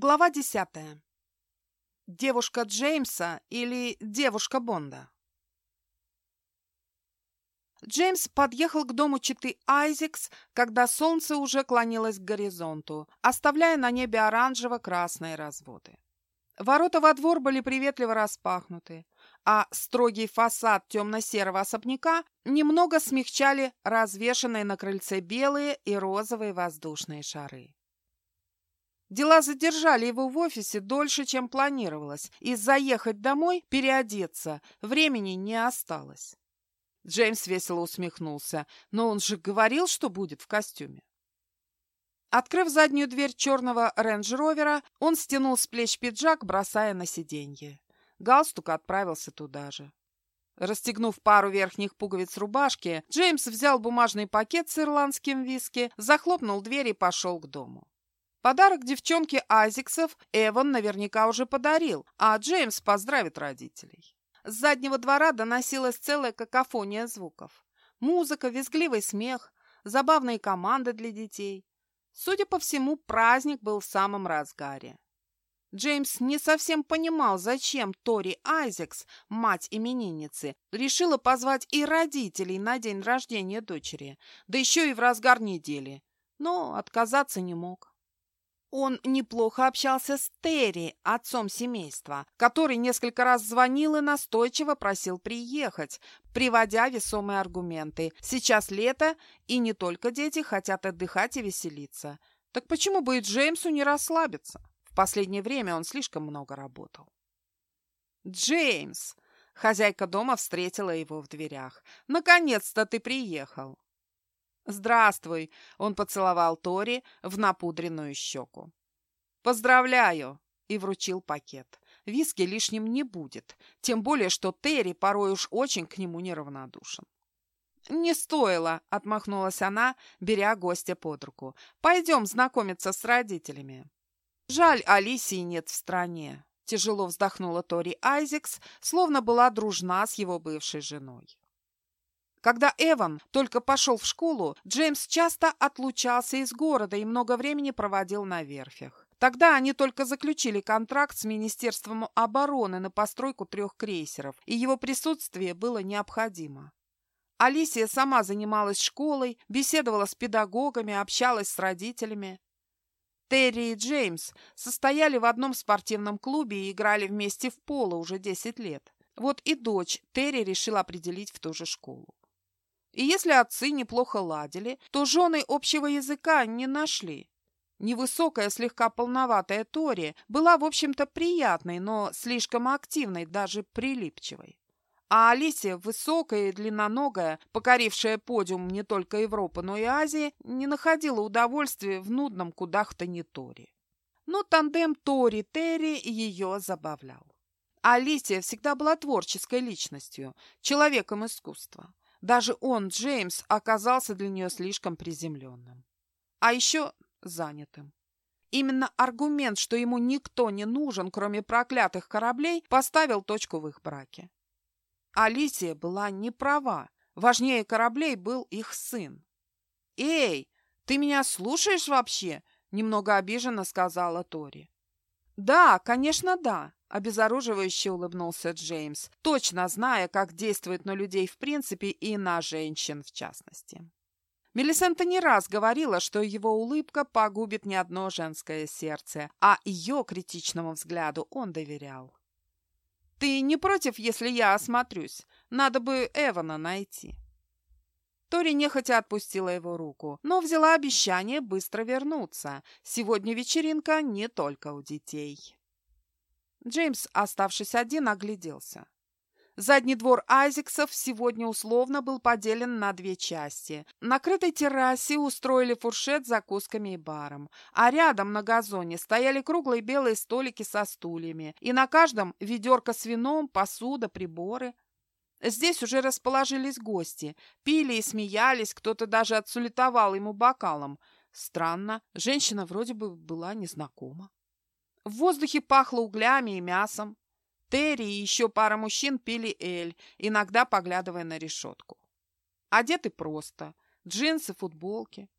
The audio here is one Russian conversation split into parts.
Глава десятая. Девушка Джеймса или девушка Бонда? Джеймс подъехал к дому читы Айзекс, когда солнце уже клонилось к горизонту, оставляя на небе оранжево-красные разводы. Ворота во двор были приветливо распахнуты, а строгий фасад темно-серого особняка немного смягчали развешанные на крыльце белые и розовые воздушные шары. Дела задержали его в офисе дольше, чем планировалось, и заехать домой, переодеться, времени не осталось. Джеймс весело усмехнулся, но он же говорил, что будет в костюме. Открыв заднюю дверь черного рейндж-ровера, он стянул с плеч пиджак, бросая на сиденье. Галстук отправился туда же. Расстегнув пару верхних пуговиц рубашки, Джеймс взял бумажный пакет с ирландским виски, захлопнул дверь и пошел к дому. Подарок девчонке Азиксов Эван наверняка уже подарил, а Джеймс поздравит родителей. С заднего двора доносилась целая какофония звуков. Музыка, визгливый смех, забавные команды для детей. Судя по всему, праздник был в самом разгаре. Джеймс не совсем понимал, зачем Тори Айзекс, мать именинницы, решила позвать и родителей на день рождения дочери, да еще и в разгар недели, но отказаться не мог. Он неплохо общался с Терри, отцом семейства, который несколько раз звонил и настойчиво просил приехать, приводя весомые аргументы. Сейчас лето, и не только дети хотят отдыхать и веселиться. Так почему бы и Джеймсу не расслабиться? В последнее время он слишком много работал. «Джеймс!» Хозяйка дома встретила его в дверях. «Наконец-то ты приехал!» «Здравствуй!» — он поцеловал Тори в напудренную щеку. «Поздравляю!» — и вручил пакет. Виски лишним не будет, тем более, что Терри порой уж очень к нему неравнодушен. «Не стоило!» — отмахнулась она, беря гостя под руку. «Пойдем знакомиться с родителями». «Жаль, Алисии нет в стране», — тяжело вздохнула Тори Айзекс, словно была дружна с его бывшей женой. Когда Эван только пошел в школу, Джеймс часто отлучался из города и много времени проводил на верфях. Тогда они только заключили контракт с Министерством обороны на постройку трех крейсеров, и его присутствие было необходимо. Алисия сама занималась школой, беседовала с педагогами, общалась с родителями. Терри и Джеймс состояли в одном спортивном клубе и играли вместе в поло уже 10 лет. Вот и дочь Терри решила определить в ту же школу. И если отцы неплохо ладили, то жены общего языка не нашли. Невысокая, слегка полноватая Тори была, в общем-то, приятной, но слишком активной, даже прилипчивой. А Алисия, высокая и длинноногая, покорившая подиум не только Европы, но и Азии, не находила удовольствия в нудном кудахтане Тори. Но тандем Тори-Терри ее забавлял. Алисия всегда была творческой личностью, человеком искусства. Даже он, Джеймс, оказался для нее слишком приземленным. А еще занятым. Именно аргумент, что ему никто не нужен, кроме проклятых кораблей, поставил точку в их браке. Алисия была не права. Важнее кораблей был их сын. «Эй, ты меня слушаешь вообще?» – немного обиженно сказала Тори. «Да, конечно, да», – обезоруживающе улыбнулся Джеймс, точно зная, как действует на людей в принципе и на женщин в частности. Мелисента не раз говорила, что его улыбка погубит не одно женское сердце, а ее критичному взгляду он доверял. «Ты не против, если я осмотрюсь? Надо бы Эвана найти». Тори нехотя отпустила его руку, но взяла обещание быстро вернуться. Сегодня вечеринка не только у детей. Джеймс, оставшись один, огляделся. Задний двор Айзексов сегодня условно был поделен на две части. На крытой террасе устроили фуршет с закусками и баром, а рядом на газоне стояли круглые белые столики со стульями, и на каждом ведерко с вином, посуда, приборы – Здесь уже расположились гости, пили и смеялись, кто-то даже отсулетовал ему бокалом. Странно, женщина вроде бы была незнакома. В воздухе пахло углями и мясом. Терри и еще пара мужчин пили эль, иногда поглядывая на решетку. Одеты просто. Джинсы, футболки.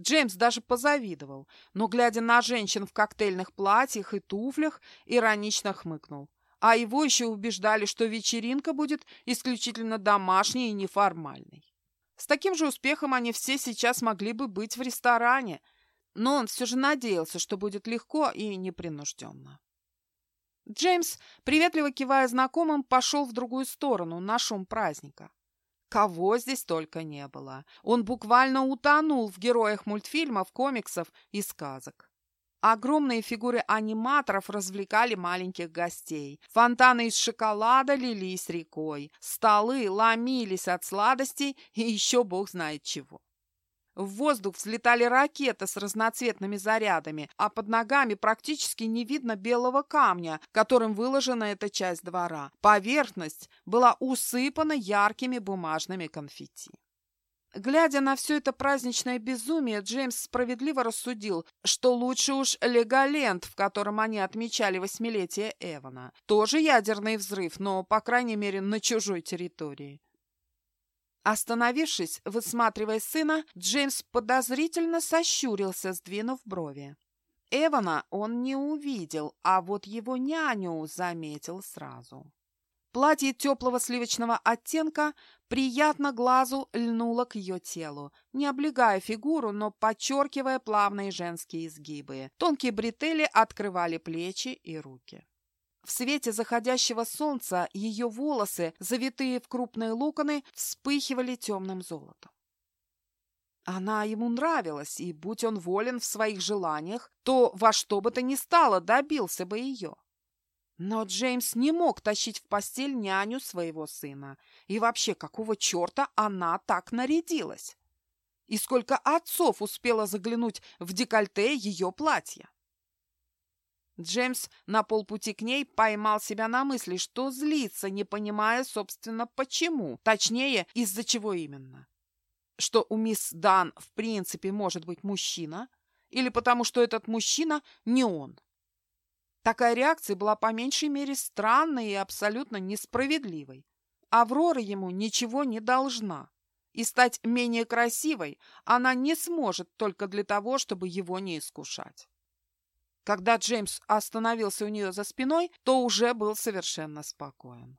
Джеймс даже позавидовал, но, глядя на женщин в коктейльных платьях и туфлях, иронично хмыкнул. А его еще убеждали, что вечеринка будет исключительно домашней и неформальной. С таким же успехом они все сейчас могли бы быть в ресторане, но он все же надеялся, что будет легко и непринужденно. Джеймс, приветливо кивая знакомым, пошел в другую сторону, на шум праздника. Кого здесь только не было. Он буквально утонул в героях мультфильмов, комиксов и сказок. Огромные фигуры аниматоров развлекали маленьких гостей. Фонтаны из шоколада лились рекой. Столы ломились от сладостей и еще бог знает чего. В воздух взлетали ракеты с разноцветными зарядами, а под ногами практически не видно белого камня, которым выложена эта часть двора. Поверхность была усыпана яркими бумажными конфетти. Глядя на все это праздничное безумие, Джеймс справедливо рассудил, что лучше уж Леголенд, в котором они отмечали восьмилетие Эвана. Тоже ядерный взрыв, но, по крайней мере, на чужой территории. Остановившись, высматривая сына, Джеймс подозрительно сощурился, сдвинув брови. Эвана он не увидел, а вот его няню заметил сразу. Платье теплого сливочного оттенка приятно глазу льнуло к ее телу, не облегая фигуру, но подчеркивая плавные женские изгибы. Тонкие бретели открывали плечи и руки. В свете заходящего солнца ее волосы, завитые в крупные локоны, вспыхивали темным золотом. Она ему нравилась, и, будь он волен в своих желаниях, то во что бы то ни стало добился бы ее. Но Джеймс не мог тащить в постель няню своего сына. И вообще, какого черта она так нарядилась? И сколько отцов успела заглянуть в декольте ее платья? Джеймс на полпути к ней поймал себя на мысли, что злится, не понимая, собственно, почему. Точнее, из-за чего именно. Что у мисс Дан в принципе может быть мужчина, или потому что этот мужчина не он. Такая реакция была по меньшей мере странной и абсолютно несправедливой. Аврора ему ничего не должна. И стать менее красивой она не сможет только для того, чтобы его не искушать. Когда Джеймс остановился у нее за спиной, то уже был совершенно спокоен.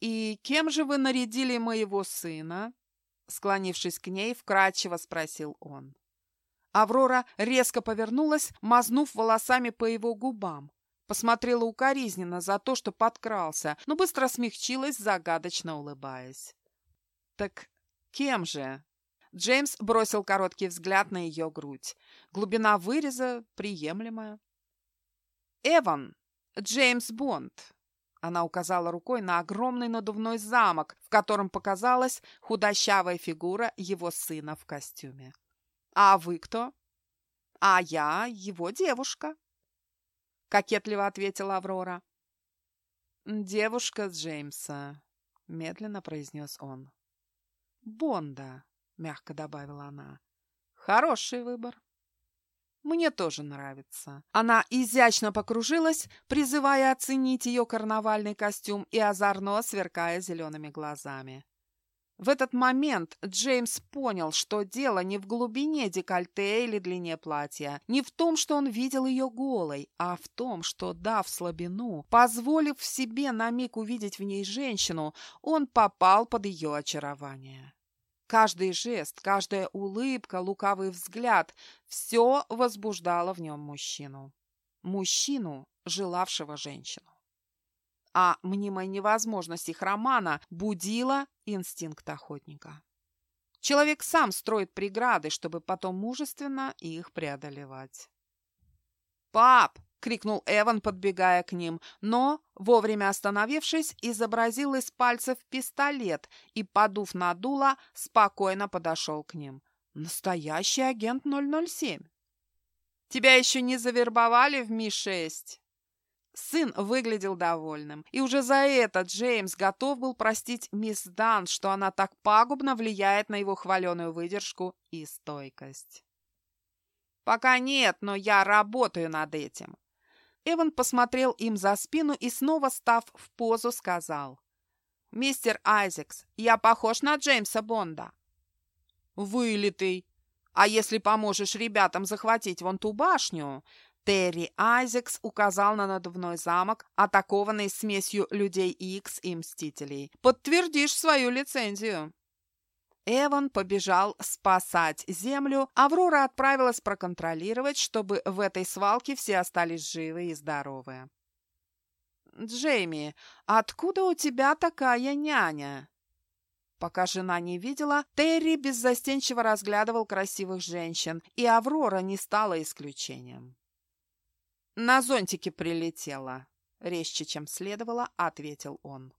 «И кем же вы нарядили моего сына?» Склонившись к ней, вкрадчиво спросил он. Аврора резко повернулась, мазнув волосами по его губам. Посмотрела укоризненно за то, что подкрался, но быстро смягчилась, загадочно улыбаясь. «Так кем же?» Джеймс бросил короткий взгляд на ее грудь. Глубина выреза приемлемая. «Эван! Джеймс Бонд!» Она указала рукой на огромный надувной замок, в котором показалась худощавая фигура его сына в костюме. «А вы кто?» «А я его девушка», — кокетливо ответила Аврора. «Девушка Джеймса», — медленно произнес он. «Бонда», — мягко добавила она. «Хороший выбор». «Мне тоже нравится». Она изящно покружилась, призывая оценить ее карнавальный костюм и озорно сверкая зелеными глазами. В этот момент Джеймс понял, что дело не в глубине декольте или длине платья, не в том, что он видел ее голой, а в том, что, дав слабину, позволив себе на миг увидеть в ней женщину, он попал под ее очарование. Каждый жест, каждая улыбка, лукавый взгляд – все возбуждало в нем мужчину. Мужчину, желавшего женщину. А мнимая невозможность их романа будила инстинкт охотника. Человек сам строит преграды, чтобы потом мужественно их преодолевать. «Пап!» Крикнул Эван, подбегая к ним, но, вовремя остановившись, изобразил из пальцев пистолет и, подув на дуло, спокойно подошел к ним. «Настоящий агент 007!» «Тебя еще не завербовали в Ми-6?» Сын выглядел довольным, и уже за это Джеймс готов был простить мисс Дан, что она так пагубно влияет на его хваленую выдержку и стойкость. «Пока нет, но я работаю над этим. Эван посмотрел им за спину и, снова став в позу, сказал. «Мистер Айзекс, я похож на Джеймса Бонда». «Вылитый!» А если поможешь ребятам захватить вон ту башню, Терри Айзекс указал на надувной замок, атакованный смесью людей Икс и Мстителей. «Подтвердишь свою лицензию!» Эван побежал спасать землю, Аврора отправилась проконтролировать, чтобы в этой свалке все остались живы и здоровы. «Джейми, откуда у тебя такая няня?» Пока жена не видела, Терри беззастенчиво разглядывал красивых женщин, и Аврора не стала исключением. «На зонтике прилетела», — резче, чем следовало, ответил он.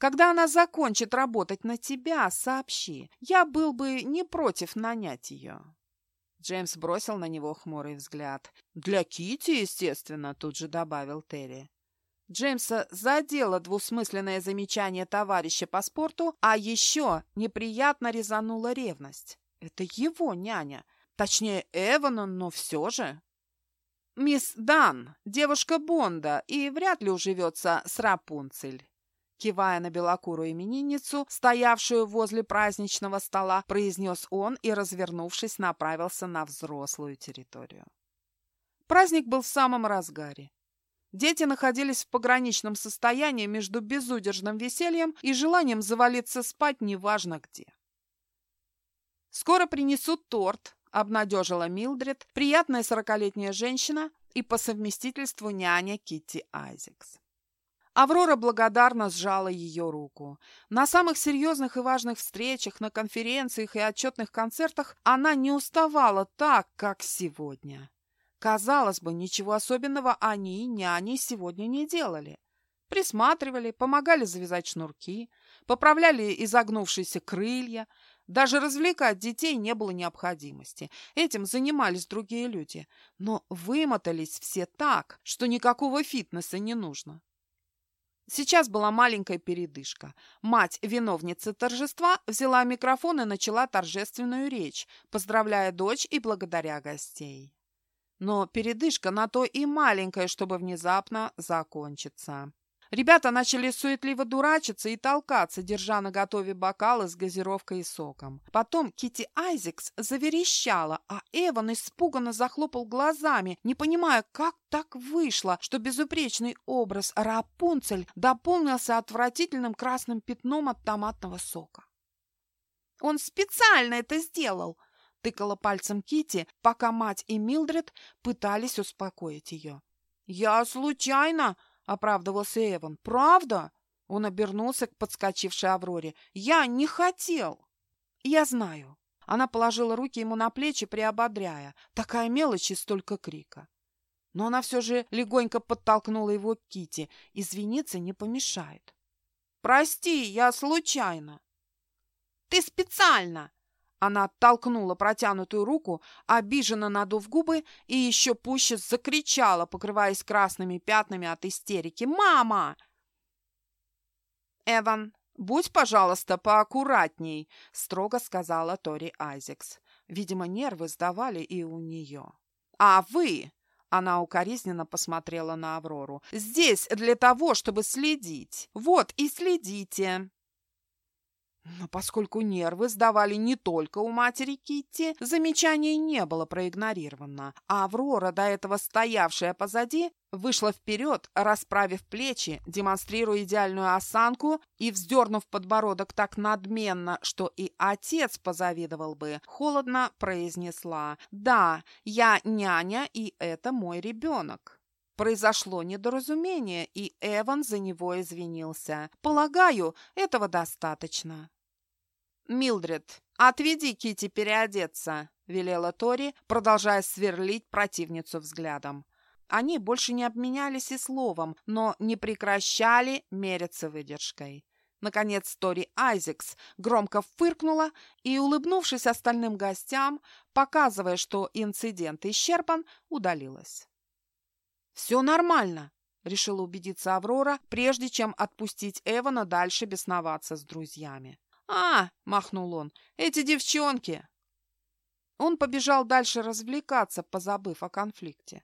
«Когда она закончит работать на тебя, сообщи. Я был бы не против нанять ее». Джеймс бросил на него хмурый взгляд. «Для Кити, естественно», — тут же добавил Терри. Джеймса задело двусмысленное замечание товарища по спорту, а еще неприятно резанула ревность. Это его няня. Точнее, Эвана, но все же. «Мисс Дан, девушка Бонда, и вряд ли уживется с Рапунцель». Кивая на белокурую именинницу, стоявшую возле праздничного стола, произнес он и, развернувшись, направился на взрослую территорию. Праздник был в самом разгаре. Дети находились в пограничном состоянии между безудержным весельем и желанием завалиться спать неважно где. «Скоро принесут торт», — обнадежила Милдред, приятная сорокалетняя женщина и по совместительству няня Китти Айзекс. Аврора благодарно сжала ее руку. На самых серьезных и важных встречах, на конференциях и отчетных концертах она не уставала так, как сегодня. Казалось бы, ничего особенного они, няни, сегодня не делали. Присматривали, помогали завязать шнурки, поправляли изогнувшиеся крылья, даже развлекать детей не было необходимости. Этим занимались другие люди. Но вымотались все так, что никакого фитнеса не нужно. Сейчас была маленькая передышка. Мать виновницы торжества взяла микрофон и начала торжественную речь, поздравляя дочь и благодаря гостей. Но передышка на то и маленькая, чтобы внезапно закончиться. Ребята начали суетливо дурачиться и толкаться, держа на готове бокалы с газировкой и соком. Потом Кити Айзекс заверещала, а Эван испуганно захлопал глазами, не понимая, как так вышло, что безупречный образ Рапунцель дополнился отвратительным красным пятном от томатного сока. «Он специально это сделал!» — тыкала пальцем Кити, пока мать и Милдред пытались успокоить ее. «Я случайно!» Оправдывался Эван. «Правда?» Он обернулся к подскочившей Авроре. «Я не хотел!» «Я знаю». Она положила руки ему на плечи, приободряя. Такая мелочь и столько крика. Но она все же легонько подтолкнула его к Кити. Извиниться не помешает. «Прости, я случайно». «Ты специально!» Она оттолкнула протянутую руку, обиженно надув губы и еще пуще закричала, покрываясь красными пятнами от истерики. «Мама!» «Эван, будь, пожалуйста, поаккуратней», — строго сказала Тори Айзекс. Видимо, нервы сдавали и у нее. «А вы...» — она укоризненно посмотрела на Аврору. «Здесь для того, чтобы следить. Вот и следите». Но поскольку нервы сдавали не только у матери Китти, замечание не было проигнорировано, а Аврора, до этого стоявшая позади, вышла вперед, расправив плечи, демонстрируя идеальную осанку и вздернув подбородок так надменно, что и отец позавидовал бы, холодно произнесла «Да, я няня, и это мой ребенок». Произошло недоразумение, и Эван за него извинился. Полагаю, этого достаточно. «Милдред, отведи Кити переодеться», — велела Тори, продолжая сверлить противницу взглядом. Они больше не обменялись и словом, но не прекращали мериться выдержкой. Наконец Тори Айзекс громко фыркнула и, улыбнувшись остальным гостям, показывая, что инцидент исчерпан, удалилась. «Все нормально», — решила убедиться Аврора, прежде чем отпустить Эвана дальше бесноваться с друзьями. «А!» — махнул он. «Эти девчонки!» Он побежал дальше развлекаться, позабыв о конфликте.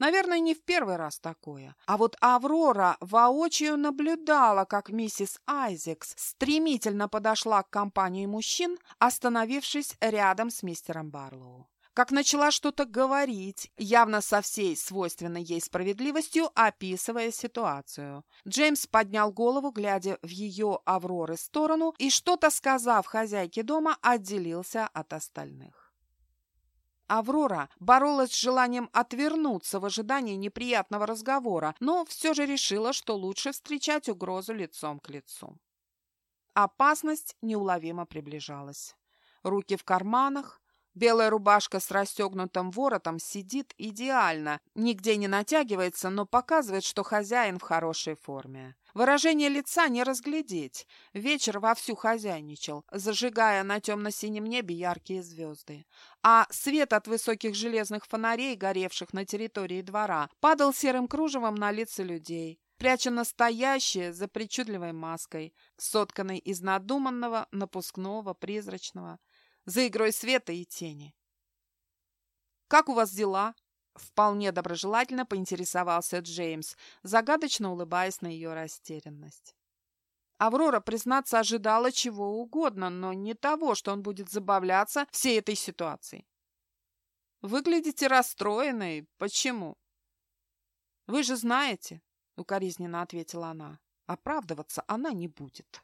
Наверное, не в первый раз такое. А вот Аврора воочию наблюдала, как миссис Айзекс стремительно подошла к компании мужчин, остановившись рядом с мистером Барлоу. Как начала что-то говорить, явно со всей свойственной ей справедливостью, описывая ситуацию. Джеймс поднял голову, глядя в ее Авроры сторону, и, что-то сказав хозяйке дома, отделился от остальных. Аврора боролась с желанием отвернуться в ожидании неприятного разговора, но все же решила, что лучше встречать угрозу лицом к лицу. Опасность неуловимо приближалась. Руки в карманах, белая рубашка с расстегнутым воротом сидит идеально, нигде не натягивается, но показывает, что хозяин в хорошей форме. Выражение лица не разглядеть. Вечер вовсю хозяйничал, зажигая на темно-синем небе яркие звезды. А свет от высоких железных фонарей, горевших на территории двора, падал серым кружевом на лица людей, пряча настоящее за причудливой маской, сотканной из надуманного, напускного, призрачного, за игрой света и тени. «Как у вас дела?» Вполне доброжелательно поинтересовался Джеймс, загадочно улыбаясь на ее растерянность. Аврора, признаться, ожидала чего угодно, но не того, что он будет забавляться всей этой ситуацией. «Выглядите расстроенной. Почему?» «Вы же знаете», — укоризненно ответила она. «Оправдываться она не будет».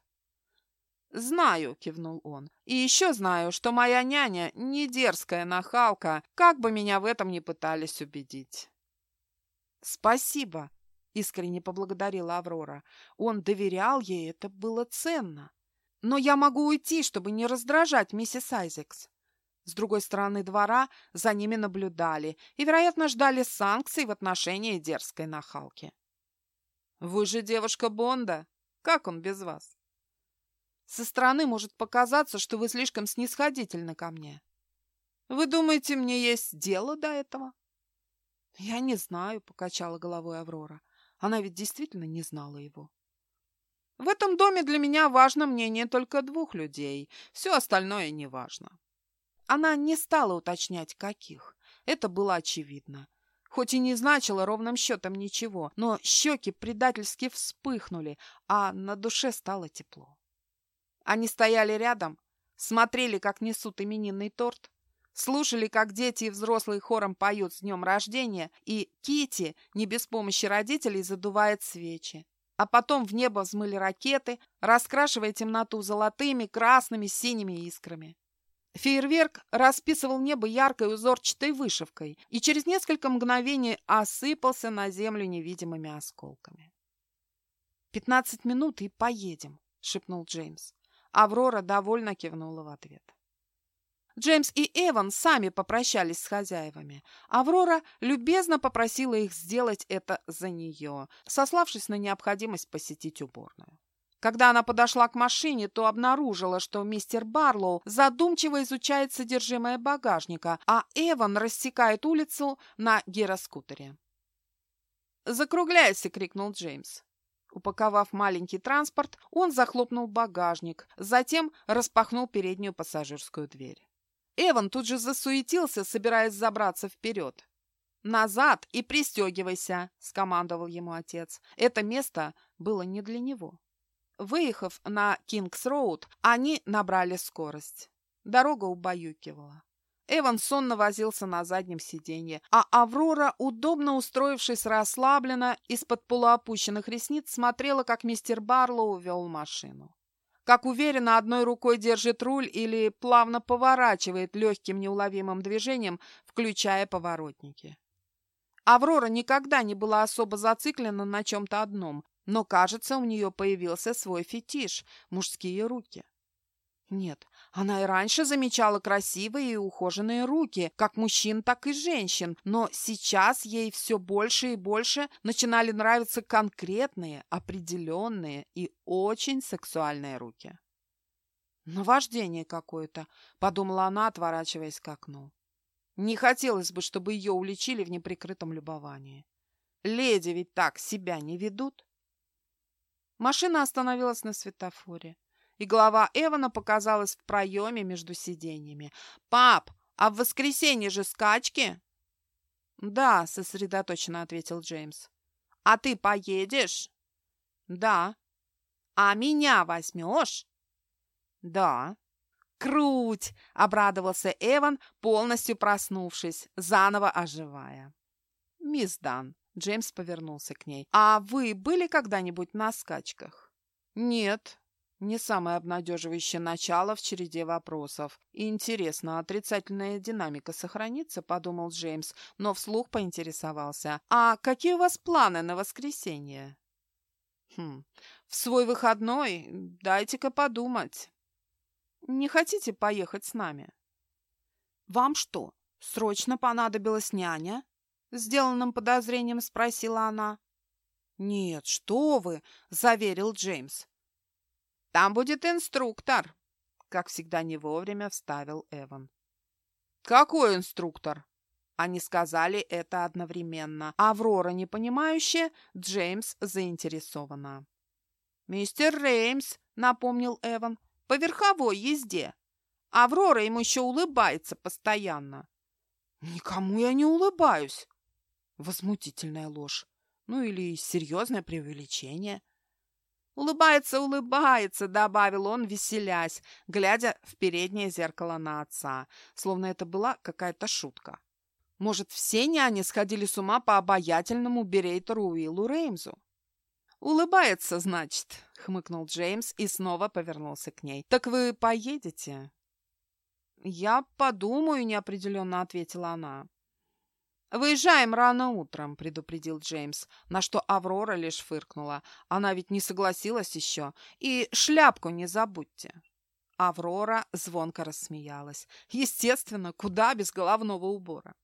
«Знаю», — кивнул он. «И еще знаю, что моя няня не дерзкая нахалка, как бы меня в этом ни пытались убедить». «Спасибо», — искренне поблагодарила Аврора. «Он доверял ей, это было ценно. Но я могу уйти, чтобы не раздражать миссис Айзекс». С другой стороны двора за ними наблюдали и, вероятно, ждали санкций в отношении дерзкой нахалки. «Вы же девушка Бонда. Как он без вас?» Со стороны может показаться, что вы слишком снисходительны ко мне. Вы думаете, мне есть дело до этого? Я не знаю, покачала головой Аврора. Она ведь действительно не знала его. В этом доме для меня важно мнение только двух людей. Все остальное не важно. Она не стала уточнять, каких. Это было очевидно. Хоть и не значило ровным счетом ничего, но щеки предательски вспыхнули, а на душе стало тепло. Они стояли рядом, смотрели, как несут именинный торт, слушали, как дети и взрослые хором поют с днем рождения, и Кити не без помощи родителей задувает свечи. А потом в небо взмыли ракеты, раскрашивая темноту золотыми, красными, синими искрами. Фейерверк расписывал небо яркой узорчатой вышивкой и через несколько мгновений осыпался на землю невидимыми осколками. «Пятнадцать минут и поедем», — шепнул Джеймс. Аврора довольно кивнула в ответ. Джеймс и Эван сами попрощались с хозяевами. Аврора любезно попросила их сделать это за нее, сославшись на необходимость посетить уборную. Когда она подошла к машине, то обнаружила, что мистер Барлоу задумчиво изучает содержимое багажника, а Эван рассекает улицу на гироскутере. «Закругляйся!» — крикнул Джеймс. Упаковав маленький транспорт, он захлопнул багажник, затем распахнул переднюю пассажирскую дверь. Эван тут же засуетился, собираясь забраться вперед. «Назад и пристегивайся!» – скомандовал ему отец. Это место было не для него. Выехав на Кингс-Роуд, они набрали скорость. Дорога убаюкивала. Эван сонно возился на заднем сиденье, а Аврора, удобно устроившись расслабленно, из-под полуопущенных ресниц смотрела, как мистер Барлоу вел машину. Как уверенно одной рукой держит руль или плавно поворачивает легким неуловимым движением, включая поворотники. Аврора никогда не была особо зациклена на чем-то одном, но, кажется, у нее появился свой фетиш – мужские руки. Нет, она и раньше замечала красивые и ухоженные руки, как мужчин, так и женщин, но сейчас ей все больше и больше начинали нравиться конкретные, определенные и очень сексуальные руки. «Наваждение какое-то», — подумала она, отворачиваясь к окну. Не хотелось бы, чтобы ее уличили в неприкрытом любовании. Леди ведь так себя не ведут. Машина остановилась на светофоре и голова Эвана показалась в проеме между сиденьями. «Пап, а в воскресенье же скачки?» «Да», — сосредоточенно ответил Джеймс. «А ты поедешь?» «Да». «А меня возьмешь?» «Да». «Круть!» — обрадовался Эван, полностью проснувшись, заново оживая. «Мисс Дан», — Джеймс повернулся к ней, — «а вы были когда-нибудь на скачках?» «Нет», не самое обнадеживающее начало в череде вопросов. Интересно, отрицательная динамика сохранится, подумал Джеймс, но вслух поинтересовался. А какие у вас планы на воскресенье? Хм, в свой выходной дайте-ка подумать. Не хотите поехать с нами? Вам что, срочно понадобилась няня? Сделанным подозрением спросила она. «Нет, что вы!» – заверил Джеймс. Там будет инструктор!» Как всегда не вовремя вставил Эван. «Какой инструктор?» Они сказали это одновременно. Аврора непонимающая, Джеймс заинтересована. «Мистер Реймс», — напомнил Эван, — «по верховой езде. Аврора ему еще улыбается постоянно». «Никому я не улыбаюсь». Возмутительная ложь. Ну или серьезное преувеличение. «Улыбается, улыбается», — добавил он, веселясь, глядя в переднее зеркало на отца, словно это была какая-то шутка. Может, все няни сходили с ума по обаятельному берейтеру Уиллу Реймзу? «Улыбается, значит», — хмыкнул Джеймс и снова повернулся к ней. «Так вы поедете?» «Я подумаю», — неопределенно ответила она. «Выезжаем рано утром», — предупредил Джеймс, на что Аврора лишь фыркнула. Она ведь не согласилась еще. «И шляпку не забудьте». Аврора звонко рассмеялась. Естественно, куда без головного убора.